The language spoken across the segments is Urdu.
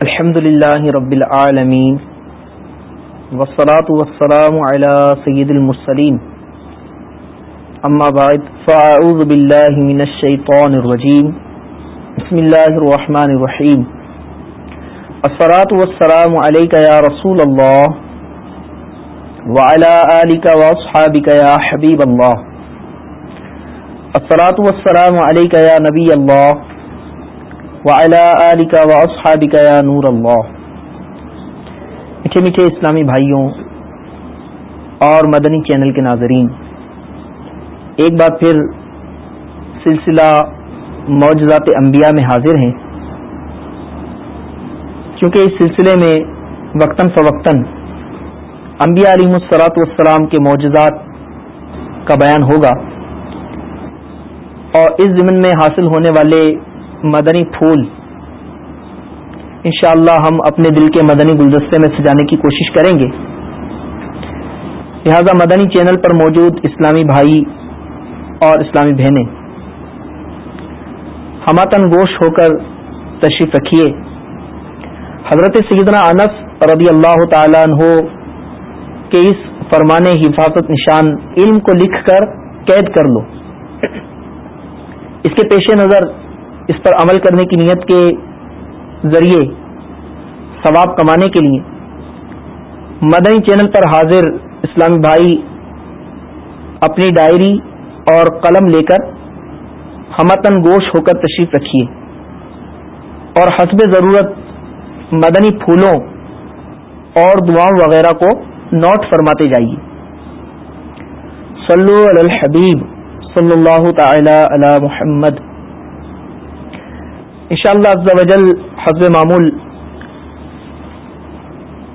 الحمد للہ رب العالمین، والصلاة والسلام على سید المرسلین۔ اما بعد، فاعوذ باللہ من الشیطان الرجیم۔ بسم اللہ الرحمن الرحیم۔ الصلاة والسلام علیکہ یا رسول اللہ وعلى آلک واصحابک یا حبیب اللہ۔ الصلاة والسلام علیکہ یا نبی اللہ۔ آلک و اصحابک یا نور اللہ۔ میٹھے میٹھے اسلامی بھائیوں اور مدنی چینل کے ناظرین، ایک بار پھر سلسلہ معجزات انبیاء میں حاضر ہیں۔ کیونکہ اس سلسلے میں وقتاً فوقتاً انبیاء علیہ السلاۃ والسلام کے معجزات کا بیان ہوگا۔ اور اس ضمن میں حاصل ہونے والے مدنی پھول۔ انشاءاللہ ہم اپنے دل کے مدنی گلدستے میں سجانے کی کوشش کریں گے۔ لہذا مدنی چینل پر موجود اسلامی بھائی اور اسلامی بہنیں ہماتن گوش ہو کر تشریف رکھیے۔ حضرت سیدنا انس رضی اللہ تعالیٰ عنہ کے اس فرمانے حفاظت نشان علم کو لکھ کر قید کر لو۔ اس کے پیش نظر اس پر عمل کرنے کی نیت کے ذریعے ثواب کمانے کے لیے مدنی چینل پر حاضر اسلامی بھائی اپنی ڈائری اور قلم لے کر ہمتن گوش ہو کر تشریف رکھیے اور حسب ضرورت مدنی پھولوں اور دعاؤں وغیرہ کو نوٹ فرماتے جائیے۔ صلو علی الحبیب صلی اللہ تعالی علی محمد۔ شاء اللہ وجل حزب معمول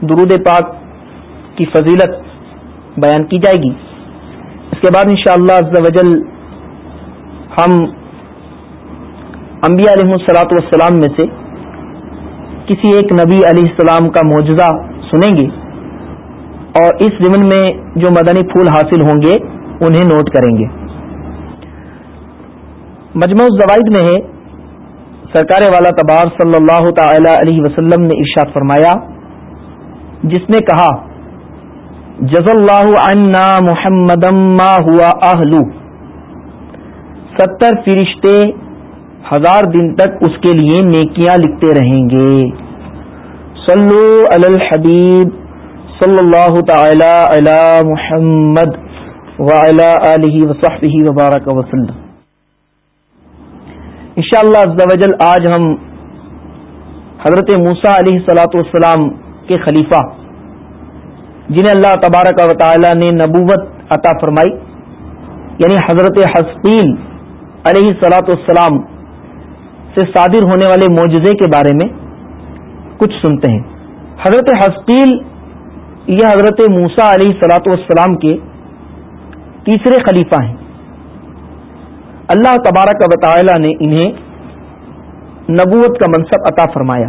درود پاک کی فضیلت بیان کی جائے گی۔ اس کے بعد انشاءاللہ شاء وجل ہم انبیاء علیہ السلاۃ والسلام میں سے کسی ایک نبی علیہ السلام کا معجزہ سنیں گے اور اس ضمن میں جو مدنی پھول حاصل ہوں گے انہیں نوٹ کریں گے۔ مجموع الزوائد میں ہے سرکار والا تبار صلی اللہ تعالی علیہ وسلم نے ارشاد فرمایا، جس نے کہا جز اللہ عنا محمد ما ہوا اہلو. ستر فرشتے ہزار دن تک اس کے لیے نیکیاں لکھتے رہیں گے۔ صلو علی الحبیب صلی اللہ تعالی علی محمد وعلی آلہ وصحبہ وبارک وسلم۔ انشاءاللہ شاء اللہ آج ہم حضرت موسا علیہ سلاۃ والسلام کے خلیفہ، جنہیں اللہ تبارک و تعالی نے نبوت عطا فرمائی یعنی حضرت حسقیل علیہ سلاۃ والسلام سے صادر ہونے والے معجزے کے بارے میں کچھ سنتے ہیں۔ حضرت حسقیل یہ حضرت موسا علیہ سلاۃ والسلام کے تیسرے خلیفہ ہیں۔ اللہ تبارک و تعالی نے انہیں نبوت کا منصب عطا فرمایا۔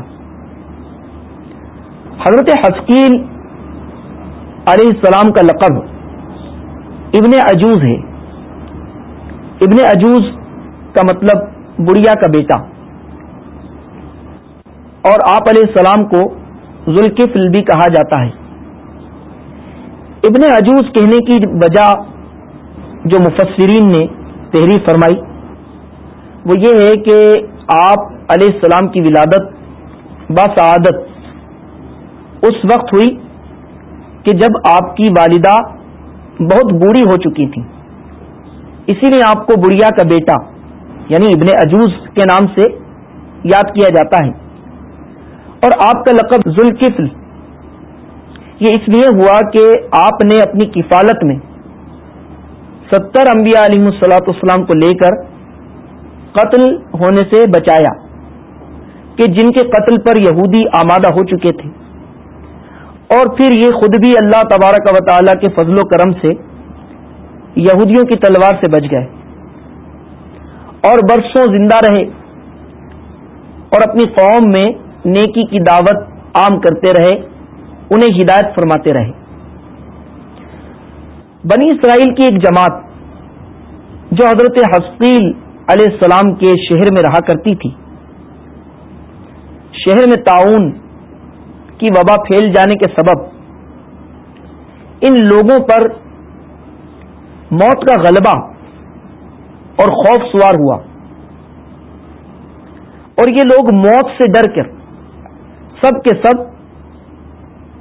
حضرت حسکیل علیہ السلام کا لقب ابن عجوز ہے۔ ابن عجوز کا مطلب بڑیا کا بیٹا۔ اور آپ علیہ السلام کو ذوالکفل بھی کہا جاتا ہے۔ ابن عجوز کہنے کی وجہ جو مفسرین نے تحریر فرمائی۔ وہ یہ ہے کہ آپ علیہ السلام کی ولادت باسعادت اس وقت ہوئی کہ جب آپ کی والدہ بہت بوڑھی ہو چکی تھی۔ اسی لیے آپ کو بڑھیا کا بیٹا یعنی ابن عجوز کے نام سے یاد کیا جاتا ہے۔ اور آپ کا لقب ذوالکفل۔ یہ اس لیے ہوا کہ آپ نے اپنی کفالت میں ستر انبیاء علیہ السلاۃ السلام کو لے کر قتل ہونے سے بچایا کہ جن کے قتل پر یہودی آمادہ ہو چکے تھے۔ اور پھر یہ خود بھی اللہ تبارک و تعالی کے فضل و کرم سے یہودیوں کی تلوار سے بچ گئے۔ اور برسوں زندہ رہے اور اپنی قوم میں نیکی کی دعوت عام کرتے رہے، انہیں ہدایت فرماتے رہے۔ بنی اسرائیل کی ایک جماعت جو حضرت حسقیل علیہ السلام کے شہر میں رہا کرتی تھی۔ شہر میں تعاون کی وبا پھیل جانے کے سبب ان لوگوں پر موت کا غلبہ اور خوف سوار ہوا۔ اور یہ لوگ موت سے ڈر کر سب کے سب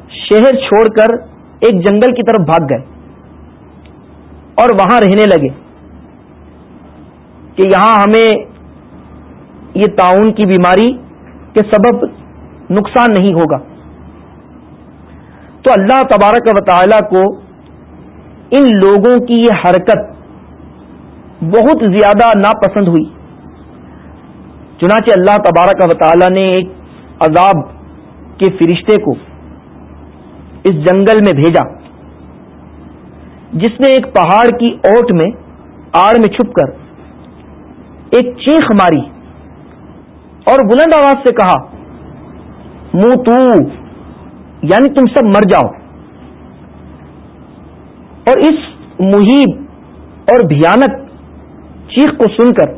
شہر چھوڑ کر ایک جنگل کی طرف بھاگ گئے۔ اور وہاں رہنے لگے کہ یہاں ہمیں یہ تعاون کی بیماری کے سبب نقصان نہیں ہوگا۔ تو اللہ تبارک و تعالی کو ان لوگوں کی یہ حرکت بہت زیادہ ناپسند ہوئی۔ چنانچہ اللہ تبارک و تعالی نے ایک عذاب کے فرشتے کو اس جنگل میں بھیجا۔ جس نے ایک پہاڑ کی اوٹ میں آڑ میں چھپ کر ایک چیخ ماری اور بلند آواز سے کہا منہ تو یعنی تم سب مر جاؤ. اور اس محیب اور بھیانک چیخ کو سن کر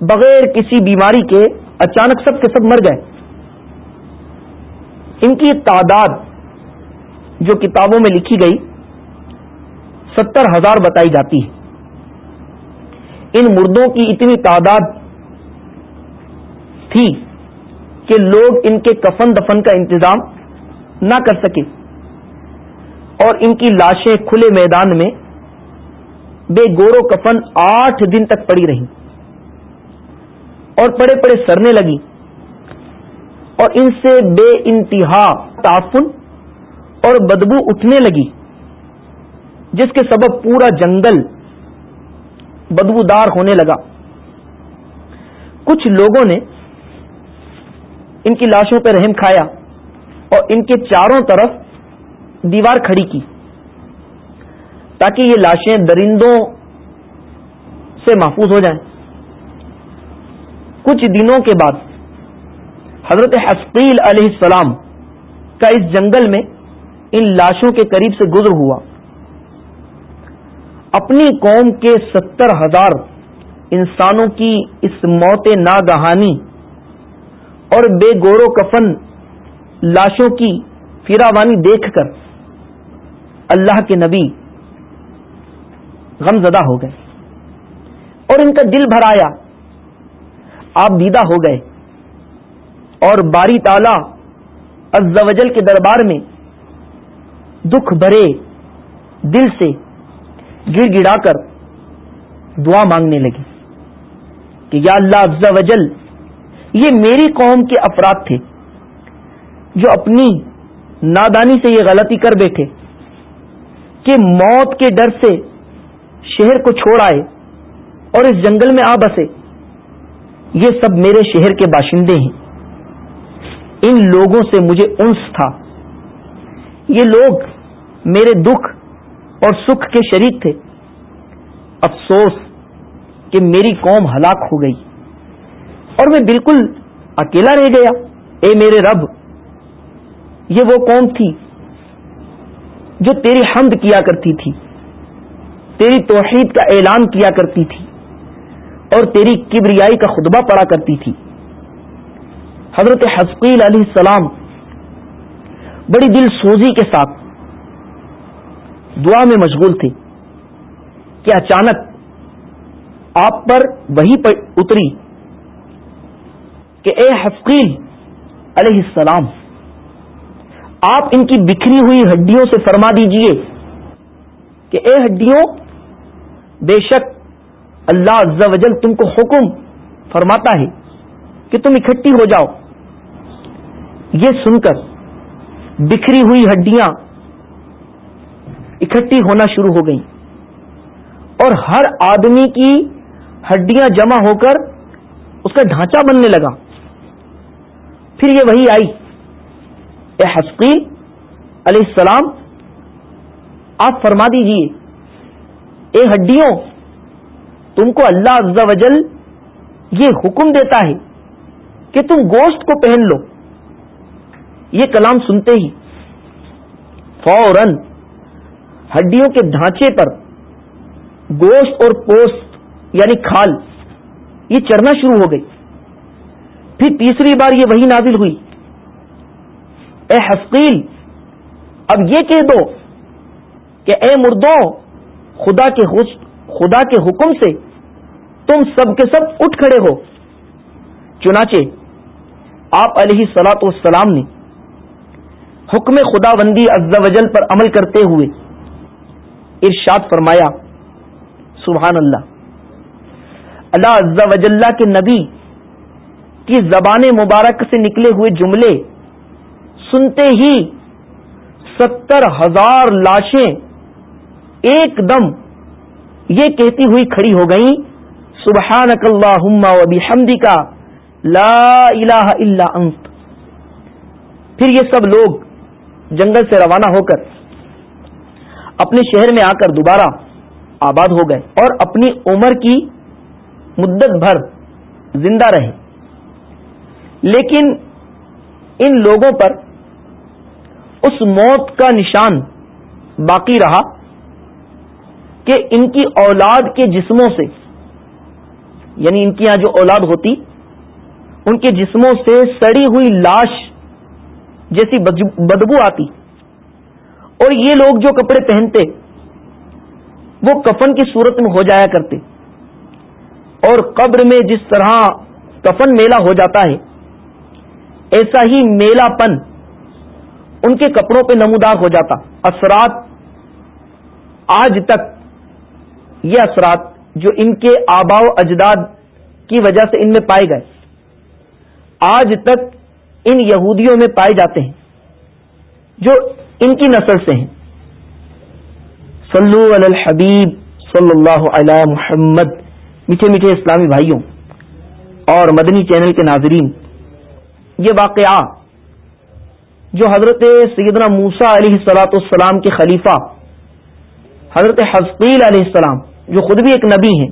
بغیر کسی بیماری کے اچانک سب کے سب مر گئے۔ ان کی تعداد جو کتابوں میں لکھی گئی ستر ہزار بتائی جاتی ہے۔ ان مردوں کی اتنی تعداد تھی کہ لوگ ان کے کفن دفن کا انتظام نہ کر سکے۔ اور ان کی لاشیں کھلے میدان میں بے گورو کفن آٹھ دن تک پڑی رہی۔ اور پڑے پڑے سرنے لگی۔ اور ان سے بے انتہا تعفن اور بدبو اٹھنے لگی۔ جس کے سبب پورا جنگل بدبودار ہونے لگا۔ کچھ لوگوں نے ان کی لاشوں پہ رحم کھایا اور ان کے چاروں طرف دیوار کھڑی کی تاکہ یہ لاشیں درندوں سے محفوظ ہو جائیں۔ کچھ دنوں کے بعد حضرت حسقیل علیہ السلام کا اس جنگل میں ان لاشوں کے قریب سے گزر ہوا۔ اپنی قوم کے ستر ہزار انسانوں کی اس موت ناگہانی اور بے گور و کفن لاشوں کی فراوانی دیکھ کر اللہ کے نبی غم زدہ ہو گئے اور ان کا دل بھر آیا آپ دیدہ ہو گئے اور باری تالا ازل کے دربار میں دکھ بھرے دل سے گر گڑا کر دعا مانگنے لگے کہ یا اللہ افزا وجل یہ میری قوم کے افراد تھے جو اپنی نادانی سے یہ غلطی کر بیٹھے کہ موت کے ڈر سے شہر کو چھوڑ آئے اور اس جنگل میں آ بسے۔ یہ سب میرے شہر کے باشندے ہیں۔ ان لوگوں سے مجھے انس تھا۔ یہ لوگ میرے دکھ اور سکھ کے شریک تھے۔ افسوس کہ میری قوم ہلاک ہو گئی۔ اور میں بالکل اکیلا رہ گیا۔ اے میرے رب، یہ وہ قوم تھی جو تیری حمد کیا کرتی تھی، تیری توحید کا اعلان کیا کرتی تھی، اور تیری کبریائی کا خطبہ پڑا کرتی تھی۔ حضرت حسقیل علیہ السلام بڑی دل سوزی کے ساتھ دعا میں مشغول تھے کہ اچانک آپ پر وہی اتری کہ اے حسقیل علیہ السلام، آپ ان کی بکھری ہوئی ہڈیوں سے فرما دیجیے کہ اے ہڈیوں، بے شک اللہ عز و جل تم کو حکم فرماتا ہے کہ تم اکٹھی ہو جاؤ۔ یہ سن کر بکھری ہوئی ہڈیاں اکٹھی ہونا شروع ہو گئیں۔ اور ہر آدمی کی ہڈیاں جمع ہو کر اس کا ڈھانچہ بننے لگا۔ پھر یہ وہی آئی۔ اے حسقی علیہ السلام، آپ فرما دیجیے، اے ہڈیوں، تم کو اللہ عز و جل یہ حکم دیتا ہے کہ تم گوشت کو پہن لو۔ یہ کلام سنتے ہی فوراً ہڈیوں کے ڈھانچے پر گوشت اور پوست یعنی کھال، یہ چرنا شروع ہو گئی۔ پھر تیسری بار یہ وہی نازل ہوئی۔ اے حسقیل، اب یہ کہہ دو کہ اے مردوں، خدا کے خدا کے حکم سے تم سب کے سب اٹھ کھڑے ہو۔ چنانچہ، آپ علیہ سلاط والسلام نے حکم خدا بندی وجل پر عمل کرتے ہوئے ارشاد فرمایا سبحان اللہ اللہ عز وجل کے نبی کی زبان مبارک سے نکلے ہوئے جملے سنتے ہی ستر ہزار لاشیں ایک دم یہ کہتی ہوئی کھڑی ہو گئیں سبحان بحمدی کا لا الہ الا انت۔ پھر یہ سب لوگ جنگل سے روانہ ہو کر اپنے شہر میں آ کر دوبارہ آباد ہو گئے اور اپنی عمر کی مدت بھر زندہ رہے۔ لیکن ان لوگوں پر اس موت کا نشان باقی رہا کہ ان کی اولاد کے جسموں سے یعنی ان کی یہاں جو اولاد ہوتی، ان کے جسموں سے سڑی ہوئی لاش جیسی بدبو آتی۔ اور یہ لوگ جو کپڑے پہنتے، وہ کفن کی صورت میں ہو جایا کرتے۔ اور قبر میں جس طرح کفن میلہ ہو جاتا ہے، ایسا ہی میلہ پن ان کے کپڑوں پہ نمودار ہو جاتا۔ اثرات آج تک، یہ اثرات جو ان کے آبا و اجداد کی وجہ سے ان میں پائے گئے، آج تک ان یہودیوں میں پائے جاتے ہیں۔ جو ان کی نسل سے ہیں۔ صلو علی الحبیب صلی اللہ علی محمد۔ میٹھے میٹھے اسلامی بھائیوں اور مدنی چینل کے ناظرین، یہ واقعہ جو حضرت سیدنا موسا علیہ السلاۃ السلام کے خلیفہ، حضرت حسقیل علیہ السلام، جو خود بھی ایک نبی ہیں،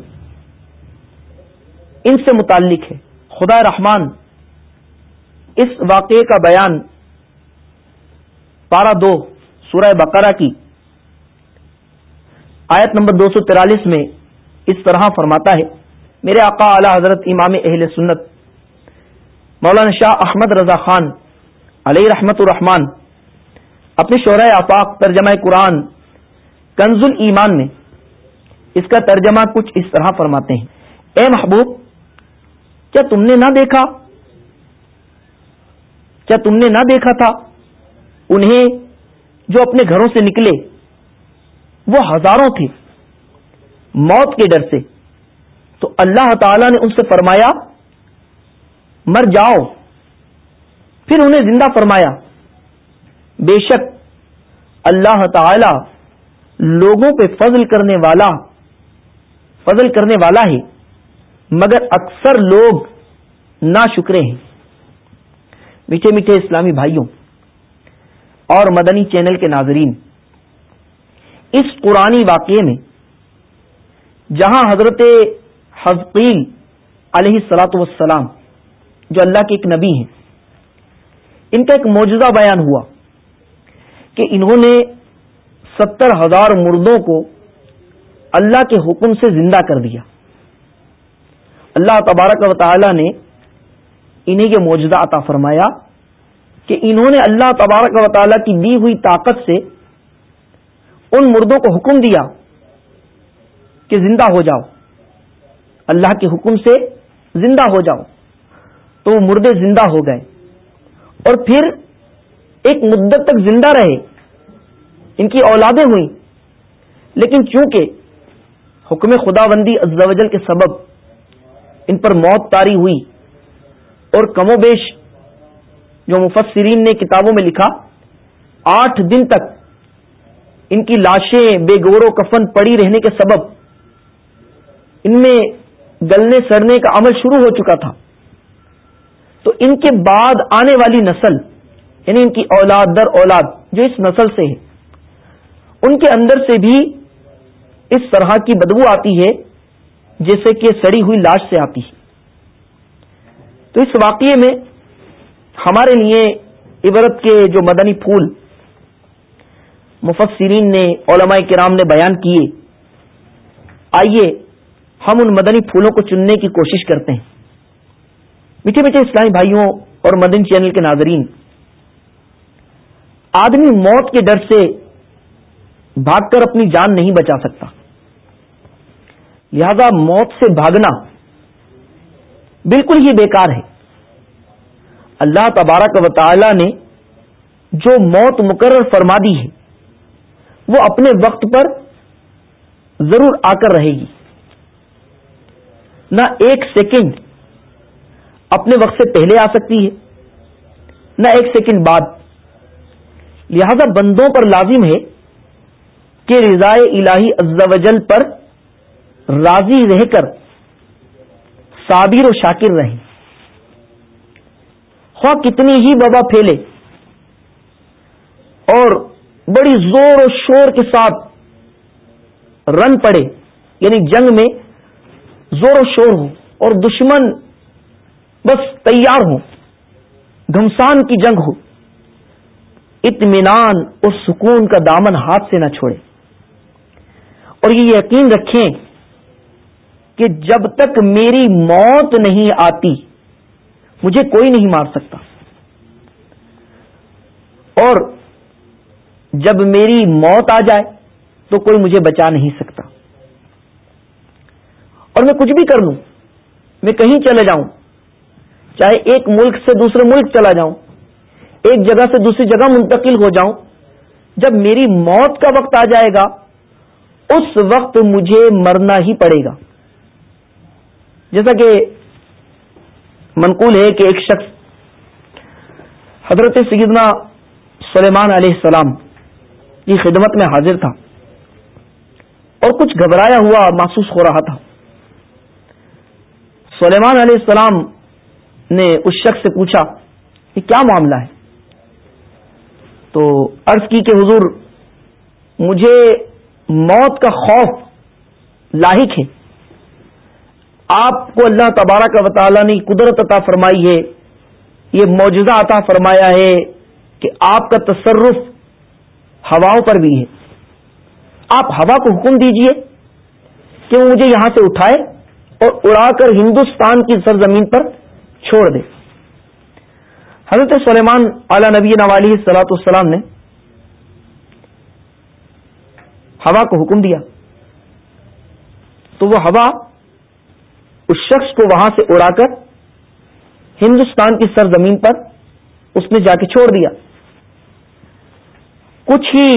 ان سے متعلق ہے۔ خدا رحمان، اس واقعے کا بیان پارہ دو سورہ بقرہ کی۔ آیت نمبر دو سو تیرالیس میں اس طرح فرماتا ہے، میرے آقا اعلی حضرت امام اہل سنت، مولانا شاہ احمد رضا خان علیہ رحمت الرحمان اپنے شعرۂ آفاق ترجمہ قرآن کنز ایمان میں اس کا ترجمہ کچھ اس طرح فرماتے ہیں۔ اے محبوب، کیا تم نے نہ دیکھا؟ کیا تم نے نہ دیکھا تھا؟ انہیں جو اپنے گھروں سے نکلے، وہ ہزاروں تھے۔ موت کے ڈر سے۔ تو اللہ تعالی نے ان سے فرمایا، مر جاؤ۔ پھر انہیں زندہ فرمایا۔ بے شک اللہ تعالی لوگوں پہ فضل کرنے والا، فضل کرنے والا ہے، مگر اکثر لوگ نا شکرے ہیں۔ میٹھے میٹھے اسلامی بھائیوں اور مدنی چینل کے ناظرین، اس قرآنی واقعے میں، جہاں حضرت حزقیل علیہ سلاۃ وسلام جو اللہ کے ایک نبی ہیں، ان کا ایک موجودہ بیان ہوا کہ انہوں نے ستر ہزار مردوں کو اللہ کے حکم سے زندہ کر دیا۔ اللہ تبارک و تعالی نے انہیں یہ موجودہ عطا فرمایا کہ انہوں نے اللہ تبارک و تعالی کی دی ہوئی طاقت سے ان مردوں کو حکم دیا کہ زندہ ہو جاؤ۔ اللہ کے حکم سے زندہ ہو جاؤ۔ تو وہ مردے زندہ ہو گئے۔ اور پھر ایک مدت تک زندہ رہے۔ ان کی اولادیں ہوئیں۔ لیکن چونکہ حکم خدا بندی ازل کے سبب ان پر موت تاری ہوئی اور کم و بیش جو مفسرین نے کتابوں میں لکھا، آٹھ دن تک ان کی لاشیں بے گور و کفن پڑی رہنے کے سبب ان میں گلنے سڑنے کا عمل شروع ہو چکا تھا۔ تو ان کے بعد آنے والی نسل یعنی ان کی اولاد، در اولاد جو اس نسل سے ہے، ان کے اندر سے بھی اس طرح کی بدبو آتی ہے جیسے کہ سڑی ہوئی لاش سے آتی ہے۔ تو اس واقعے میں ہمارے لیے عبرت کے جو مدنی پھول مفسرین نے، علماء کرام نے بیان کیے، آئیے ہم ان مدنی پھولوں کو چننے کی کوشش کرتے ہیں۔ میٹھے میٹھے اسلامی بھائیوں اور مدن چینل کے ناظرین، آدمی موت کے ڈر سے بھاگ کر اپنی جان نہیں بچا سکتا۔ لہذا موت سے بھاگنا بالکل ہی بیکار ہے۔ اللہ تبارک و تعالی نے جو موت مقرر فرما دی ہے، وہ اپنے وقت پر ضرور آ کر رہے گی۔ نہ ایک سیکنڈ اپنے وقت سے پہلے آ سکتی ہے، نہ ایک سیکنڈ بعد۔ لہذا بندوں پر لازم ہے کہ رضائے الہی وجل پر راضی رہ کر صابر و شاکر رہیں۔ خواہ کتنی ہی وبا پھیلے۔ اور بڑی زور و شور کے ساتھ رن پڑے۔ یعنی جنگ میں زور و شور ہو اور دشمن بس تیار ہو گھمسان کی جنگ ہو۔ اطمینان اور سکون کا دامن ہاتھ سے نہ چھوڑے۔ اور یہ یقین رکھیں کہ جب تک میری موت نہیں آتی مجھے کوئی نہیں مار سکتا۔ اور جب میری موت آ جائے تو کوئی مجھے بچا نہیں سکتا۔ اور میں کچھ بھی کر لوں، میں کہیں چلے جاؤں، چاہے ایک ملک سے دوسرے ملک چلا جاؤں، ایک جگہ سے دوسری جگہ منتقل ہو جاؤں، جب میری موت کا وقت آ جائے گا، اس وقت مجھے مرنا ہی پڑے گا۔ جیسا کہ منقول ہے کہ ایک شخص حضرت سیدنا سلیمان علیہ السلام کی خدمت میں حاضر تھا اور کچھ گھبرایا ہوا محسوس ہو رہا تھا۔ سلیمان علیہ السلام نے اس شخص سے پوچھا کہ کیا معاملہ ہے؟ تو عرض کی کہ حضور، مجھے موت کا خوف لاحق ہے۔ آپ کو اللہ تبارہ کا وطالعہ نے قدرت عطا فرمائی ہے، یہ موجودہ عطا فرمایا ہے کہ آپ کا تصرف ہواؤں پر بھی ہے۔ آپ ہوا کو حکم دیجیے کہ وہ مجھے یہاں سے اٹھائے اور اڑا کر ہندوستان کی سرزمین پر چھوڑ دے۔ حضرت سلیمان اعلی نبی نوالی سلاۃ السلام نے ہوا کو حکم دیا۔ تو وہ ہوا شخص کو وہاں سے اڑا کر ہندوستان کی سرزمین پر اس نے جا کے چھوڑ دیا۔ کچھ ہی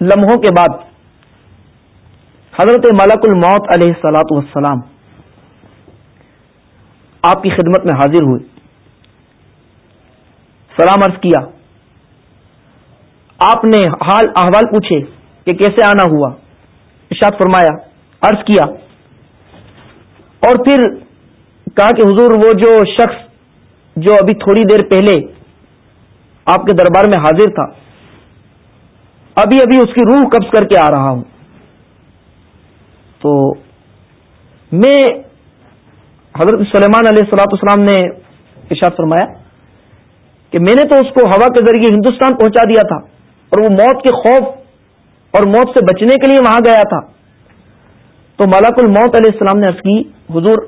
لمحوں کے بعد حضرت ملک الموت علیہ سلاۃ والسلام آپ کی خدمت میں حاضر ہوئے۔ سلام عرض کیا۔ آپ نے حال احوال پوچھے کہ کیسے آنا ہوا؟ ارشاد فرمایا، عرض کیا۔ اور پھر کہا کہ حضور وہ جو شخص جو ابھی تھوڑی دیر پہلے آپ کے دربار میں حاضر تھا، ابھی ابھی اس کی روح قبض کر کے آ رہا ہوں۔ تو میں حضرت سلیمان علیہ السلاۃ السلام نے ارشاد فرمایا کہ میں نے تو اس کو ہوا کے ذریعے ہندوستان پہنچا دیا تھا اور وہ موت کے خوف اور موت سے بچنے کے لیے وہاں گیا تھا۔ تو ملک الموت علیہ السلام نے عرض کی حضور،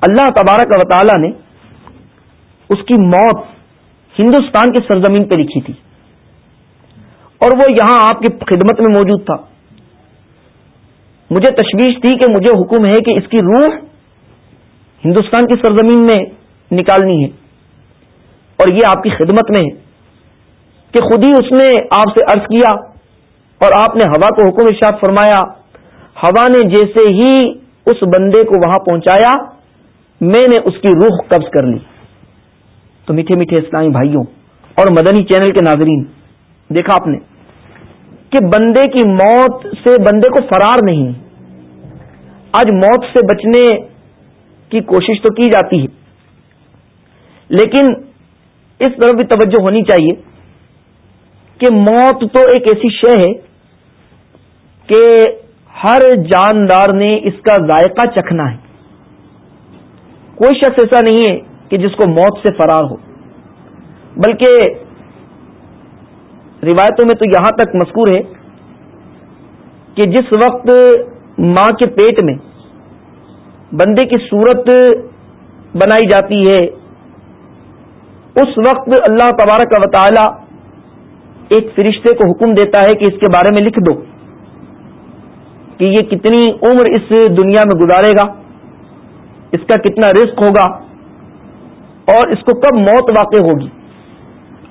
اللہ تبارک و تعالی نے اس کی موت ہندوستان کی سرزمین پہ لکھی تھی۔ اور وہ یہاں آپ کی خدمت میں موجود تھا۔ مجھے تشویش تھی کہ مجھے حکم ہے کہ اس کی روح ہندوستان کی سرزمین میں نکالنی ہے۔ اور یہ آپ کی خدمت میں ہے کہ خود ہی اس نے آپ سے عرض کیا اور آپ نے ہوا کو حکم ارشاد فرمایا۔ ہوا نے جیسے ہی اس بندے کو وہاں پہنچایا، میں نے اس کی روح قبض کر لی۔ تو میٹھے میٹھے اسلامی بھائیوں اور مدنی چینل کے ناظرین، دیکھا آپ نے کہ بندے کی موت سے بندے کو فرار نہیں، آج موت سے بچنے کی کوشش تو کی جاتی ہے، لیکن اس طرف بھی توجہ ہونی چاہیے کہ موت تو ایک ایسی شے ہے کہ ہر جاندار نے اس کا ذائقہ چکھنا ہے۔ کوئی شخص ایسا نہیں ہے کہ جس کو موت سے فرار ہو۔ بلکہ روایتوں میں تو یہاں تک مذکور ہے کہ جس وقت ماں کے پیٹ میں بندے کی صورت بنائی جاتی ہے، اس وقت اللہ تبارک و تعالی ایک فرشتے کو حکم دیتا ہے کہ اس کے بارے میں لکھ دو۔ کہ یہ کتنی عمر اس دنیا میں گزارے گا؟ اس کا کتنا رزق ہوگا؟ اور اس کو کب موت واقع ہوگی؟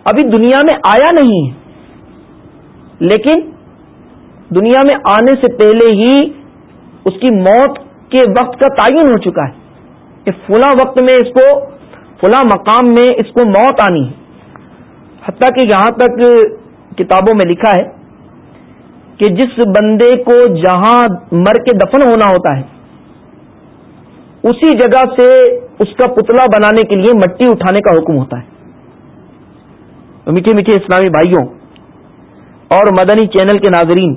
ابھی دنیا میں آیا نہیں ہے۔ لیکن دنیا میں آنے سے پہلے ہی اس کی موت کے وقت کا تعین ہو چکا ہے کہ فلاں وقت میں اس کو، فلاں مقام میں اس کو موت آنی ہے۔ حتیٰ کہ یہاں تک کتابوں میں لکھا ہے کہ جس بندے کو جہاں مر کے دفن ہونا ہوتا ہے، اسی جگہ سے اس کا پتلا بنانے کے لیے مٹی اٹھانے کا حکم ہوتا ہے۔ میٹھے میٹھے اسلامی بھائیوں اور مدنی چینل کے ناظرین،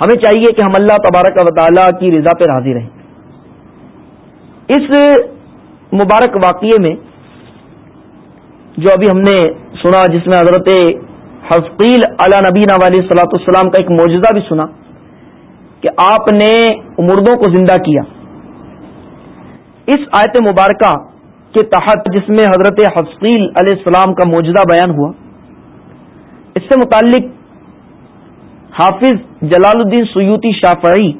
ہمیں چاہیے کہ ہم اللہ تبارک و تعالی کی رضا پہ راضی رہیں۔ اس مبارک واقعے میں جو ابھی ہم نے سنا، جس میں حضرت حفقیل علی نبینا والی صلاح السلام کا ایک معجزہ بھی سنا کہ آپ نے مردوں کو زندہ کیا۔ اس آیت مبارکہ کے تحت جس میں حضرت حفقیل علیہ السلام کا موجودہ بیان ہوا، اس سے متعلق حافظ جلال الدین سیوتی شافعی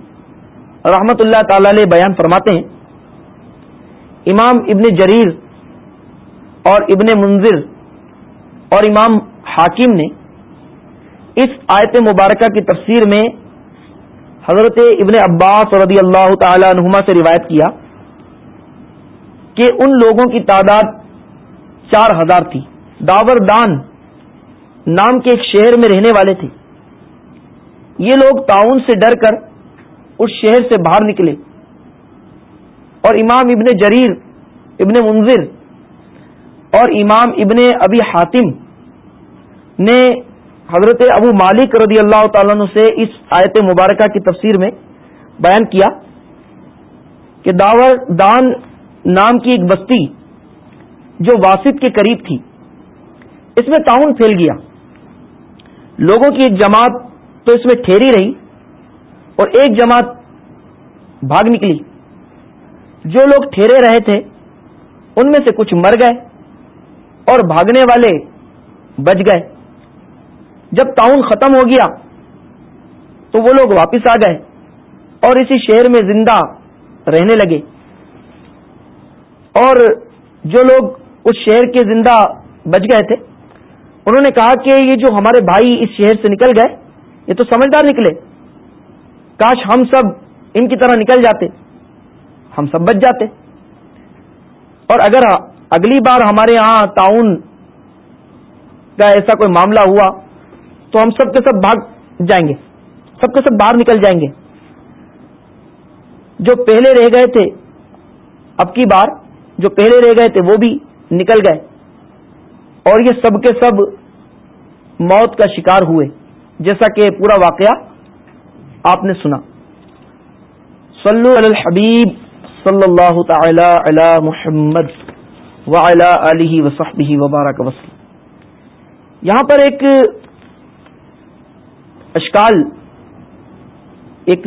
رحمت اللہ تعالی علیہ بیان فرماتے ہیں، امام ابن جریر اور ابن منظر اور امام حاکم نے اس آیت مبارکہ کی تفسیر میں حضرت ابن عباس رضی اللہ تعالی عنہما سے روایت کیا کہ ان لوگوں کی تعداد چار ہزار تھی۔ داور دان نام کے ایک شہر میں رہنے والے تھے۔ یہ لوگ تعاون سے ڈر کر اس شہر سے باہر نکلے۔ اور امام ابن جریر، ابن منظر اور امام ابن ابی حاتم نے حضرت ابو مالک رضی اللہ تعالیٰ سے اس آیت مبارکہ کی تفسیر میں بیان کیا کہ داور دان نام کی ایک بستی جو واسط کے قریب تھی، اس میں تعاون پھیل گیا۔ لوگوں کی ایک جماعت تو اس میں ٹھہری رہی اور ایک جماعت بھاگ نکلی۔ جو لوگ ٹھہرے رہے تھے، ان میں سے کچھ مر گئے اور بھاگنے والے بچ گئے۔ جب تعاون ختم ہو گیا تو وہ لوگ واپس آ گئے اور اسی شہر میں زندہ رہنے لگے۔ اور جو لوگ اس شہر کے زندہ بچ گئے تھے، انہوں نے کہا کہ یہ جو ہمارے بھائی اس شہر سے نکل گئے، یہ تو سمجھدار نکلے۔ کاش ہم سب ان کی طرح نکل جاتے، ہم سب بچ جاتے۔ اور اگر اگلی بار ہمارے ہاں تعاون کا ایسا کوئی معاملہ ہوا تو ہم سب کے سب بھاگ جائیں گے۔ سب کے سب باہر نکل جائیں گے۔ جو پہلے رہ گئے تھے، اب کی بار، جو پہلے رہ گئے تھے، وہ بھی نکل گئے۔ اور یہ سب کے سب موت کا شکار ہوئے، جیسا کہ پورا واقعہ آپ نے سنا۔ صلو علی الحبیب صلی اللہ تعالی علی محمد علیہ وصحبہ وبارک وسلم۔ یہاں پر ایک اشکال ایک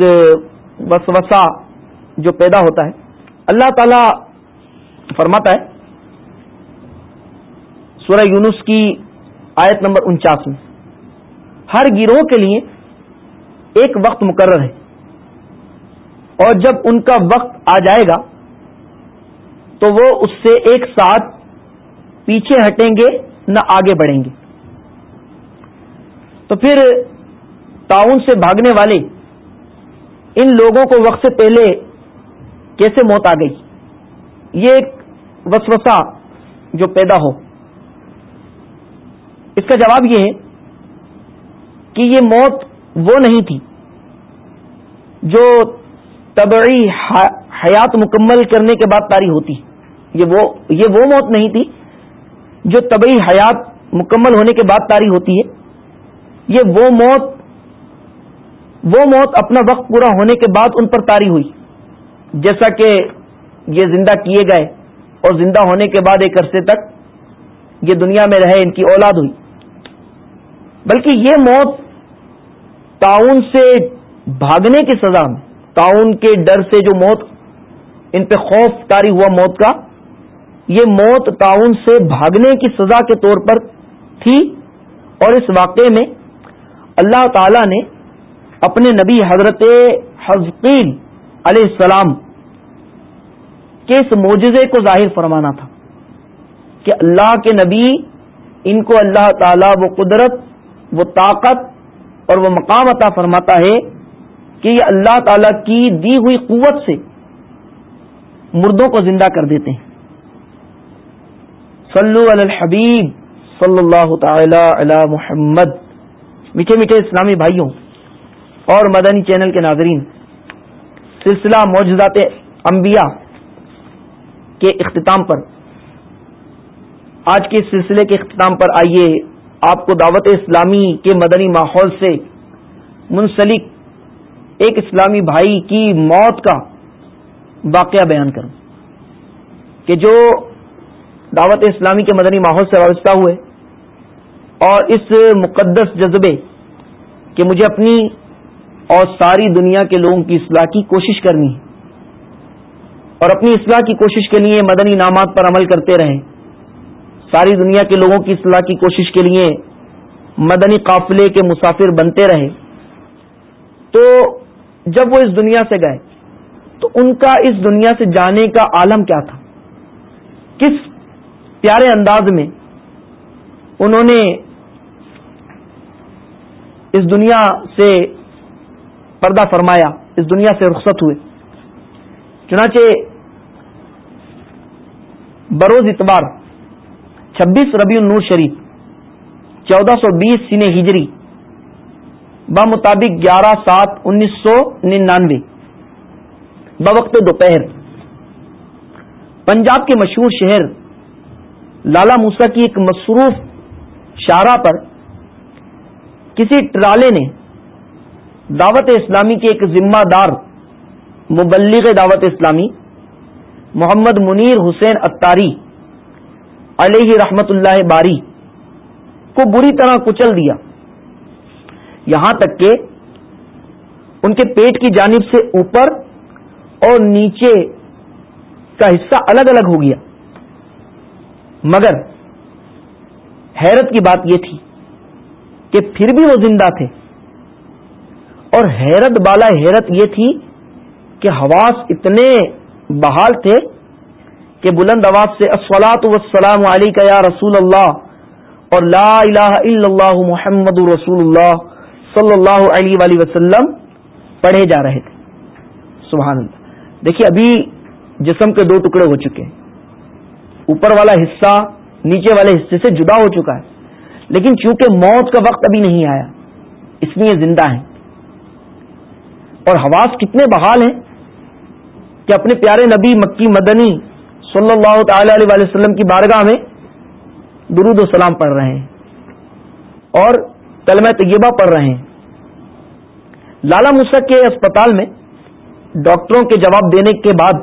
وسوسہ جو پیدا ہوتا ہے۔ اللہ تعالی فرماتا ہے سورہ یونس کی آیت نمبر انچاس میں، ہر گروہ کے لیے ایک وقت مقرر ہے اور جب ان کا وقت آ جائے گا تو وہ اس سے ایک ساتھ پیچھے ہٹیں گے، نہ آگے بڑھیں گے۔ تو پھر تعاون سے بھاگنے والے ان لوگوں کو وقت سے پہلے کیسے موت آ گئی؟ یہ ایک وسوسہ جو پیدا ہو۔ اس کا جواب یہ ہے کہ یہ موت وہ نہیں تھی جو طبعی حیات مکمل کرنے کے بعد تاری ہوتی۔ یہ وہ یہ وہ موت نہیں تھی جو طبعی حیات مکمل ہونے کے بعد تاری ہوتی ہے۔ یہ وہ موت وہ موت اپنا وقت پورا ہونے کے بعد ان پر تاری ہوئی۔ جیسا کہ یہ زندہ کیے گئے اور زندہ ہونے کے بعد ایک عرصے تک یہ دنیا میں رہے، ان کی اولاد ہوئی۔ بلکہ یہ موت تعاون سے بھاگنے کی سزا میں، تعاون کے ڈر سے جو موت، ان پہ خوف تاری ہوا موت کا، یہ موت تعاون سے بھاگنے کی سزا کے طور پر تھی۔ اور اس واقعے میں اللہ تعالی نے اپنے نبی حضرت حزقین علیہ السلام کے اس معجزے کو ظاہر فرمانا تھا کہ اللہ کے نبی، ان کو اللہ تعالی وہ قدرت، وہ طاقت اور وہ مقام عطا فرماتا ہے کہ یہ اللہ تعالی کی دی ہوئی قوت سے مردوں کو زندہ کر دیتے ہیں۔ صلو علی الحبیب صلی اللہ تعالی علی محمد۔ میٹھے میٹھے اسلامی بھائیوں اور مدنی چینل کے ناظرین، سلسلہ موجودات انبیاء کے اختتام پر۔ آج کے سلسلے کے اختتام پر آئیے، آپ کو دعوت اسلامی کے مدنی ماحول سے منسلک ایک اسلامی بھائی کی موت کا واقعہ بیان کروں۔ کہ جو دعوت اسلامی کے مدنی ماحول سے وابستہ ہوئے، اور اس مقدس جذبے کہ مجھے اپنی اور ساری دنیا کے لوگوں کی اصلاح کی کوشش کرنی ہے۔ اور اپنی اصلاح کی کوشش کے لیے مدنی انعامات پر عمل کرتے رہیں۔ ساری دنیا کے لوگوں کی اصلاح کی کوشش کے لیے مدنی قافلے کے مسافر بنتے رہے تو جب وہ اس دنیا سے گئے، تو ان کا اس دنیا سے جانے کا عالم کیا تھا؟ کس پیارے انداز میں انہوں نے اس دنیا سے پردہ فرمایا، اس دنیا سے رخصت ہوئے۔ چنانچہ بروز اتوار، چھبیس ربیع النور شریف، چودہ سو بیس سین ہجری، بمطابق گیارہ سات انیس سو ننانوے۔ بوقت دوپہر، پنجاب کے مشہور شہر لالا موسا کی ایک مصروف شارہ پر کسی ٹرالے نے دعوت اسلامی کے ایک ذمہ دار مبلغ دعوت اسلامی، محمد منیر حسین اتاری علیہ رحمت اللہ باری کو بری طرح کچل دیا۔ یہاں تک کہ ان کے پیٹ کی جانب سے اوپر اور نیچے کا حصہ الگ الگ ہو گیا۔ مگر حیرت کی بات یہ تھی کہ پھر بھی وہ زندہ تھے۔ اور حیرت بالا حیرت یہ تھی کہ حواس اتنے بحال تھے کہ بلند آواز سے اسلاط وسلام علی کا یا رسول اللہ اور لا الہ الا اللہ محمد رسول اللہ صلی اللہ علیہ وآلہ وسلم پڑھے جا رہے تھے۔ سبحان اللہ۔ دیکھیے ابھی جسم کے دو ٹکڑے ہو چکے ہیں۔ اوپر والا حصہ، نیچے والے حصے سے جدا ہو چکا ہے۔ لیکن چونکہ موت کا وقت ابھی نہیں آیا، اس لیے زندہ ہیں۔ اور حواس کتنے بحال ہیں کہ اپنے پیارے نبی مکی مدنی صلی اللہ تعالی علیہ وسلم کی بارگاہ میں درود و سلام پڑھ رہے ہیں اور کلمہ طیبہ پڑھ رہے ہیں۔ لالا مسک کے اسپتال میں ڈاکٹروں کے جواب دینے کے بعد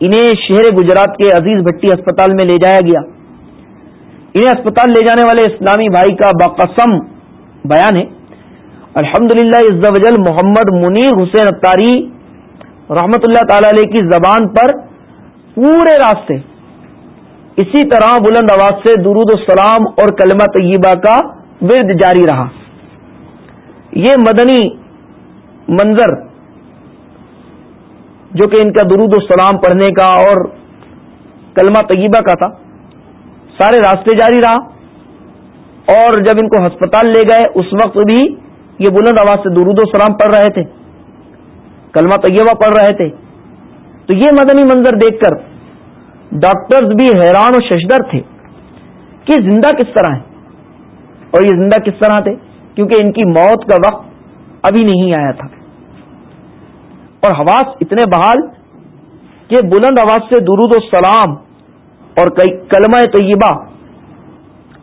انہیں شہر گجرات کے عزیز بھٹی اسپتال میں لے جایا گیا۔ انہیں اسپتال لے جانے والے اسلامی بھائی کا باقسم بیان ہے۔ الحمد للہ محمد منیر حسین اتاری رحمت اللہ تعالی علیہ کی زبان پر پورے راستے اسی طرح بلند آواز سے درود السلام اور کلمہ طیبہ کا ورد جاری رہا۔ یہ مدنی منظر جو کہ ان کا درود السلام پڑھنے کا اور کلمہ طیبہ کا تھا، سارے راستے جاری رہا اور جب ان کو ہسپتال لے گئے، اس وقت بھی یہ بلند آواز سے درود و سلام پڑھ رہے تھے، کلمہ طیبہ پڑھ رہے تھے۔ تو یہ مدنی منظر دیکھ کر ڈاکٹرز بھی حیران و ششدر تھے کہ زندہ کس طرح ہیں۔ اور یہ زندہ کس طرح تھے؟ کیونکہ ان کی موت کا وقت ابھی نہیں آیا تھا۔ اور حواس اتنے بحال کہ بلند آواز سے درود و سلام اور کئی کلمہ طیبہ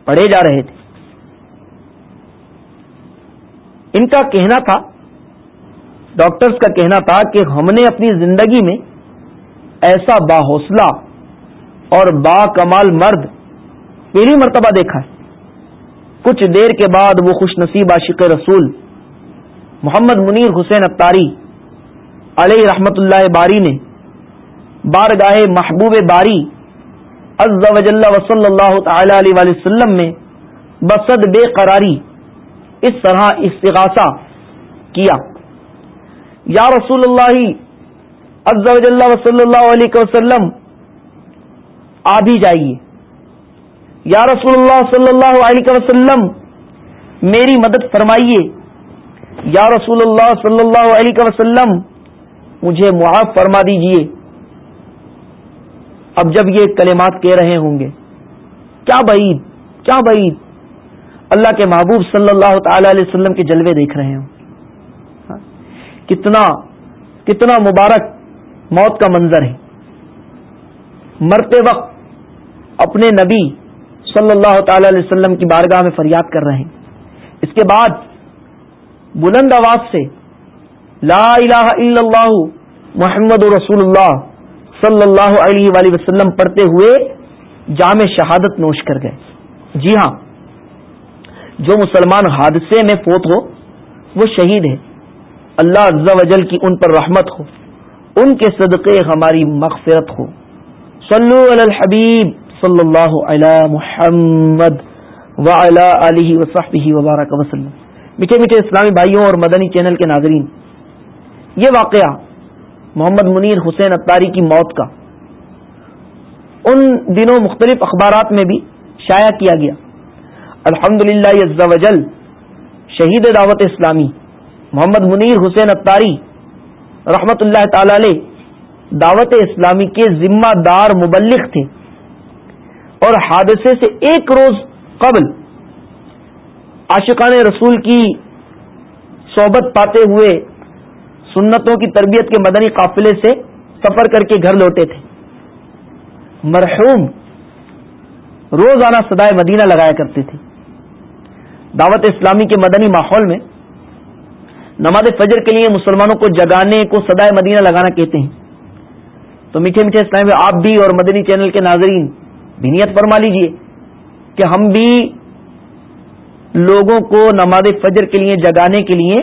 پڑھے جا رہے تھے۔ ان کا کہنا تھا ڈاکٹرز کا کہنا تھا کہ ہم نے اپنی زندگی میں ایسا با حوصلہ اور با کمال مرد پہلی مرتبہ دیکھا ہے۔ کچھ دیر کے بعد وہ خوش نصیب عاشق رسول محمد منیر حسین اتاری علیہ رحمت اللہ باری نے بارگاہ محبوب باری عز و جل وصلی اللہ تعالی علیہ وسلم میں بسد بے قراری اس طرح استغاثہ کیا۔ یا رسول اللہ عز و جل اللہ علیہ وسلم، آ بھی جائیے۔ یا رسول اللہ صلی اللہ علیہ وسلم، میری مدد فرمائیے۔ یا رسول اللہ صلی اللہ علیہ وسلم، مجھے معاف فرما دیجیے اب جب یہ کلمات کہہ رہے ہوں گے، کیا بعید کیا بعید؟ اللہ کے محبوب صلی اللہ تعالی علیہ وسلم کے جلوے دیکھ رہے ہوں۔ ہاں؟ کتنا کتنا مبارک موت کا منظر ہے۔ مرتے وقت اپنے نبی صلی اللہ تعالی علیہ وسلم کی بارگاہ میں فریاد کر رہے ہیں۔ اس کے بعد بلند آواز سے لا الہ الا اللہ محمد رسول اللہ صلی اللہ علیہ وآلہ وسلم پڑھتے ہوئے جامع شہادت نوش کر گئے۔ جی ہاں جو مسلمان حادثے میں فوت ہو، وہ شہید ہے۔ اللہ عز و جل کی ان پر رحمت ہو، ان کے صدقے ہماری مغفرت ہو۔ صلو علی الحبیب صلی اللہ علی محمد علیہ وصحبہ وبارک وسلم۔ میٹھے میٹھے اسلامی بھائیوں اور مدنی چینل کے ناظرین، یہ واقعہ محمد منیر حسین اتاری کی موت کا، ان دنوں مختلف اخبارات میں بھی شائع کیا گیا۔ الحمد للہ شہید دعوت اسلامی، محمد منیر حسین اتاری رحمت اللہ تعالی علیہ، دعوت اسلامی کے ذمہ دار مبلغ تھے۔ اور حادثے سے ایک روز قبل عاشقان رسول کی صحبت پاتے ہوئے سنتوں کی تربیت کے مدنی قافلے سے سفر کر کے گھر لوٹے تھے۔ مرحوم روزانہ سدائے مدینہ لگایا کرتے تھے۔ دعوت اسلامی کے مدنی ماحول میں نماز فجر کے لیے مسلمانوں کو جگانے کو سدائے مدینہ لگانا کہتے ہیں۔ تو میٹھے میٹھے اسلام میں آپ بھی اور مدنی چینل کے ناظرین بنیت فرما لیجیے کہ ہم بھی لوگوں کو نماز فجر کے لیے جگانے کے لیے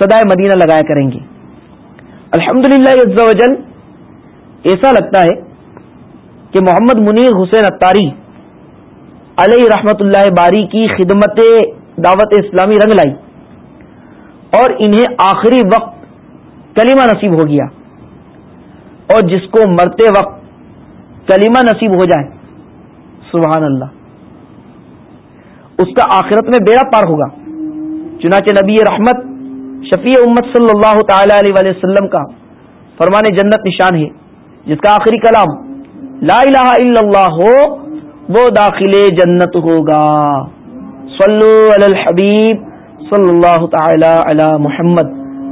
سدائے مدینہ لگایا کریں گے۔ الحمد للہ ایسا لگتا ہے کہ محمد منیر حسین اتاری علیہ رحمت اللہ باری کی خدمت دعوت اسلامی رنگ لائی اور انہیں آخری وقت کلمہ نصیب ہو گیا اور جس کو مرتے وقت کلمہ نصیب ہو جائے، سبحان اللہ۔ اس کا آخرت میں بیڑا پار ہوگا۔ چنانچہ نبی رحمت شفیع امت صلی اللہ تعالی علیہ وسلم کا فرمان جنت نشان ہے، جس کا آخری کلام لا الہ الا اللہ ہو، وہ داخل جنت ہوگا۔ صلو علی الحبیب صلی اللہ تعالی علی محمد۔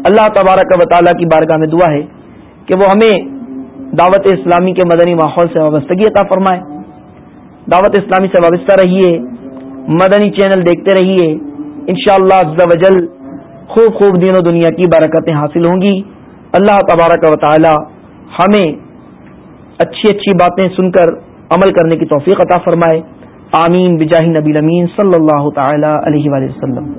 اللہ تبارک و تعالی کی بارگاہ میں دعا ہے کہ وہ ہمیں دعوت اسلامی کے مدنی ماحول سے وابستگی عطا فرمائے۔ دعوت اسلامی سے وابستہ رہیے، مدنی چینل دیکھتے رہیے۔ انشاءاللہ شاء اللہ خوب خوب دین و دنیا کی برکتیں حاصل ہوں گی۔ اللہ تبارک و تعالی ہمیں اچھی اچھی باتیں سن کر عمل کرنے کی توفیق عطا فرمائے۔ آمین بجاہ نبی امین صلی اللہ تعالی علیہ وسلم۔